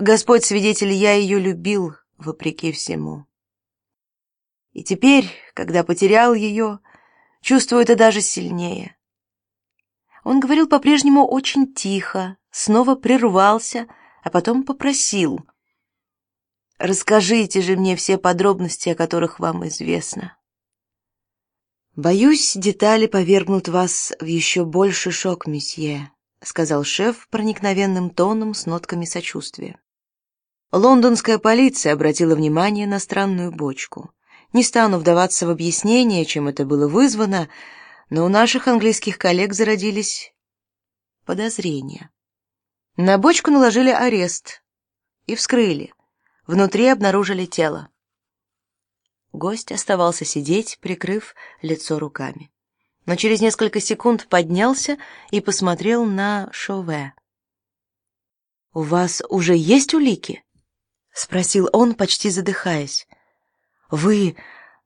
Господь свидетель, я ее любил, вопреки всему. И теперь, когда потерял ее, чувствую это даже сильнее. Он говорил по-прежнему очень тихо, снова прервался, а потом попросил. «Расскажите же мне все подробности, о которых вам известно». «Боюсь, детали повергнут вас в еще больший шок, месье», сказал шеф проникновенным тоном с нотками сочувствия. Лондонская полиция обратила внимание на странную бочку. Не стану вдаваться в объяснение, чем это было вызвано, но у наших английских коллег зародились подозрения. На бочку наложили арест и вскрыли. Внутри обнаружили тело. Гость оставался сидеть, прикрыв лицо руками. Но через несколько секунд поднялся и посмотрел на Шове. «У вас уже есть улики?» — спросил он, почти задыхаясь. «Вы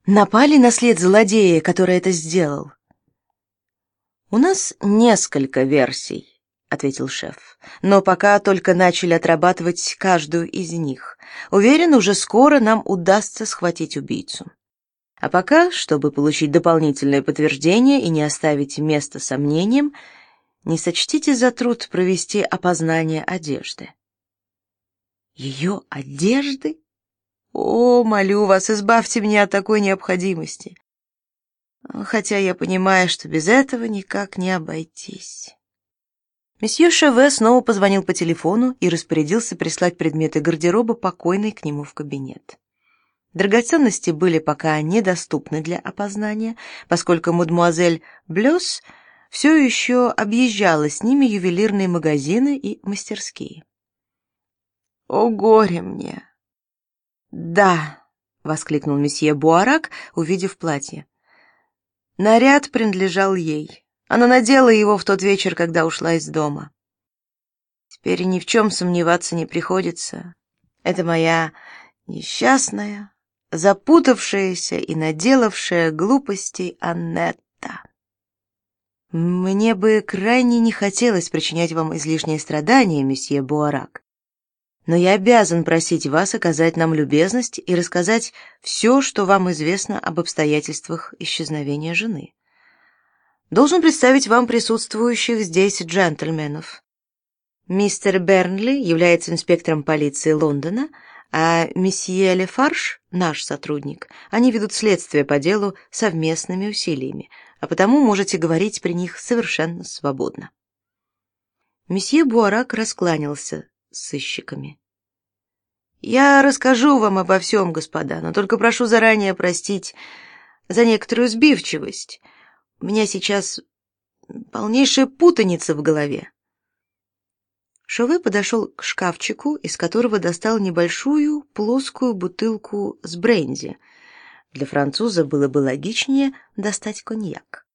напали на след злодея, который это сделал?» «У нас несколько версий», — ответил шеф. «Но пока только начали отрабатывать каждую из них. Уверен, уже скоро нам удастся схватить убийцу. А пока, чтобы получить дополнительное подтверждение и не оставить места сомнениям, не сочтите за труд провести опознание одежды». «Ее одежды?» «О, молю вас, избавьте меня от такой необходимости хотя я понимаю, что без этого никак не обойтись. Месье Шеве снова позвонил по телефону и распорядился прислать предметы гардероба покойной к нему в кабинет. Драгоценности были пока недоступны для опознания, поскольку мадемуазель Блёс все еще объезжала с ними ювелирные магазины и мастерские. «О, горе мне!» «Да!» — воскликнул месье Буарак, увидев платье. Наряд принадлежал ей. Она надела его в тот вечер, когда ушла из дома. Теперь ни в чем сомневаться не приходится. Это моя несчастная, запутавшаяся и наделавшая глупостей Аннетта. Мне бы крайне не хотелось причинять вам излишние страдания, месье Буарак но я обязан просить вас оказать нам любезность и рассказать все, что вам известно об обстоятельствах исчезновения жены. Должен представить вам присутствующих здесь джентльменов. Мистер Бернли является инспектором полиции Лондона, а месье Лефарш — наш сотрудник. Они ведут следствие по делу совместными усилиями, а потому можете говорить при них совершенно свободно. Месье Буарак раскланялся сыщиками. Я расскажу вам обо всем, господа, но только прошу заранее простить за некоторую сбивчивость. У меня сейчас полнейшая путаница в голове. Шове подошел к шкафчику, из которого достал небольшую плоскую бутылку с бренди. Для француза было бы логичнее достать коньяк.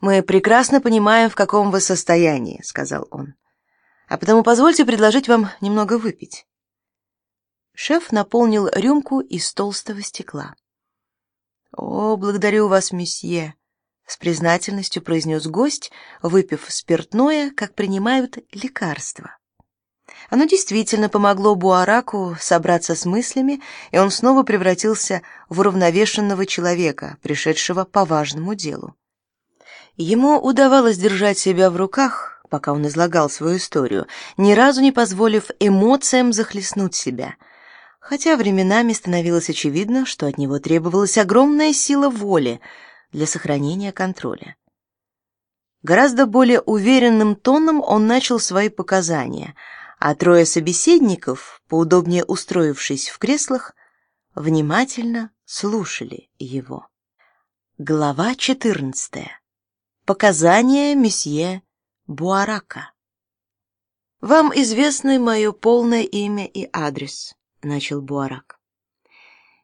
Мы прекрасно понимаем, в каком вы состоянии, сказал он. А потому позвольте предложить вам немного выпить. Шеф наполнил рюмку из толстого стекла. О, благодарю вас, месье, с признательностью произнес гость, выпив спиртное, как принимают лекарство. Оно действительно помогло Буараку собраться с мыслями, и он снова превратился в уравновешенного человека, пришедшего по важному делу. Ему удавалось держать себя в руках, пока он излагал свою историю, ни разу не позволив эмоциям захлестнуть себя. Хотя временами становилось очевидно, что от него требовалась огромная сила воли для сохранения контроля. Гораздо более уверенным тоном он начал свои показания, а трое собеседников, поудобнее устроившись в креслах, внимательно слушали его. Глава 14. Показания месье Буарака. Вам известны мое полное имя и адрес, начал Буарак.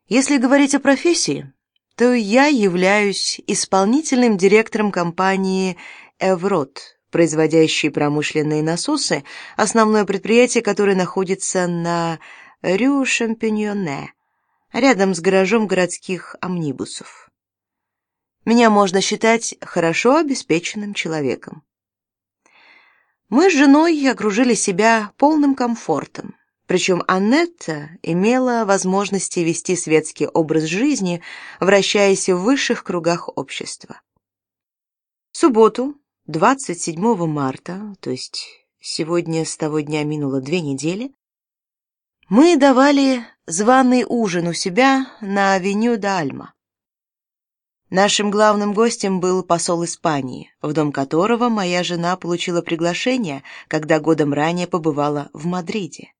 Если говорить о профессии, то я являюсь исполнительным директором компании Эврот, производящей промышленные насосы, основное предприятие, которое находится на Рю Шампиньоне, рядом с гаражом городских амнибусов. Меня можно считать хорошо обеспеченным человеком. Мы с женой окружили себя полным комфортом. Причем Аннетта имела возможности вести светский образ жизни, вращаясь в высших кругах общества. В субботу, 27 марта, то есть сегодня с того дня минуло две недели, мы давали званый ужин у себя на авеню Дальма. Нашим главным гостем был посол Испании, в дом которого моя жена получила приглашение, когда годом ранее побывала в Мадриде.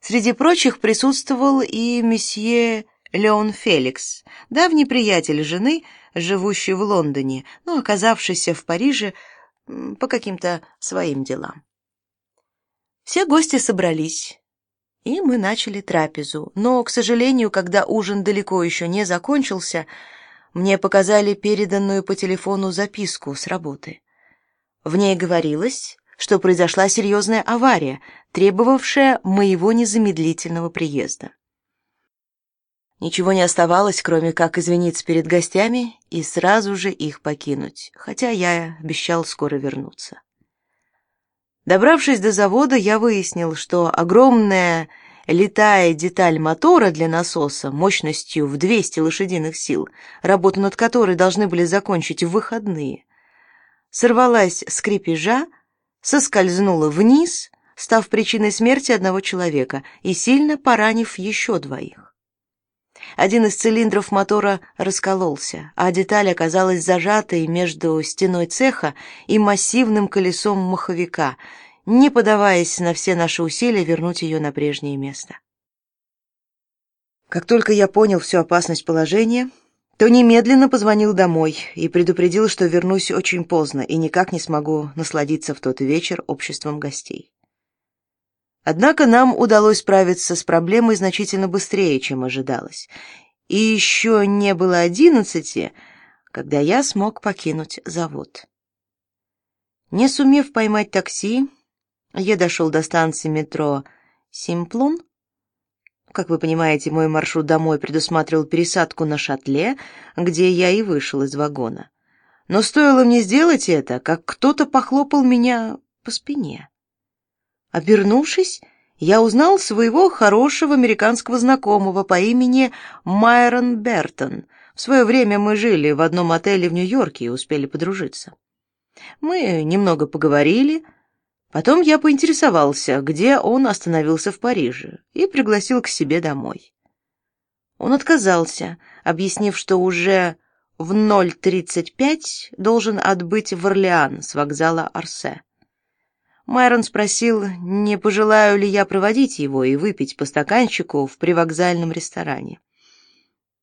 Среди прочих присутствовал и месье Леон Феликс, давний приятель жены, живущий в Лондоне, но оказавшийся в Париже по каким-то своим делам. Все гости собрались, и мы начали трапезу. Но, к сожалению, когда ужин далеко еще не закончился, мне показали переданную по телефону записку с работы. В ней говорилось, что произошла серьезная авария, требовавшая моего незамедлительного приезда. Ничего не оставалось, кроме как извиниться перед гостями и сразу же их покинуть, хотя я обещал скоро вернуться. Добравшись до завода, я выяснил, что огромная летая деталь мотора для насоса мощностью в 200 лошадиных сил, работу над которой должны были закончить в выходные, сорвалась с крепежа, соскользнула вниз, став причиной смерти одного человека и сильно поранив еще двоих. Один из цилиндров мотора раскололся, а деталь оказалась зажатой между стеной цеха и массивным колесом маховика, не подаваясь на все наши усилия вернуть ее на прежнее место. Как только я понял всю опасность положения, то немедленно позвонил домой и предупредил, что вернусь очень поздно и никак не смогу насладиться в тот вечер обществом гостей. Однако нам удалось справиться с проблемой значительно быстрее, чем ожидалось. И еще не было одиннадцати, когда я смог покинуть завод. Не сумев поймать такси, я дошел до станции метро Симплун. Как вы понимаете, мой маршрут домой предусматривал пересадку на шаттле, где я и вышел из вагона. Но стоило мне сделать это, как кто-то похлопал меня по спине. Обернувшись, я узнал своего хорошего американского знакомого по имени Майрон Бертон. В свое время мы жили в одном отеле в Нью-Йорке и успели подружиться. Мы немного поговорили, потом я поинтересовался, где он остановился в Париже, и пригласил к себе домой. Он отказался, объяснив, что уже в 0.35 должен отбыть в Орлеан с вокзала Арсе. Майрон спросил, не пожелаю ли я проводить его и выпить по стаканчику в привокзальном ресторане.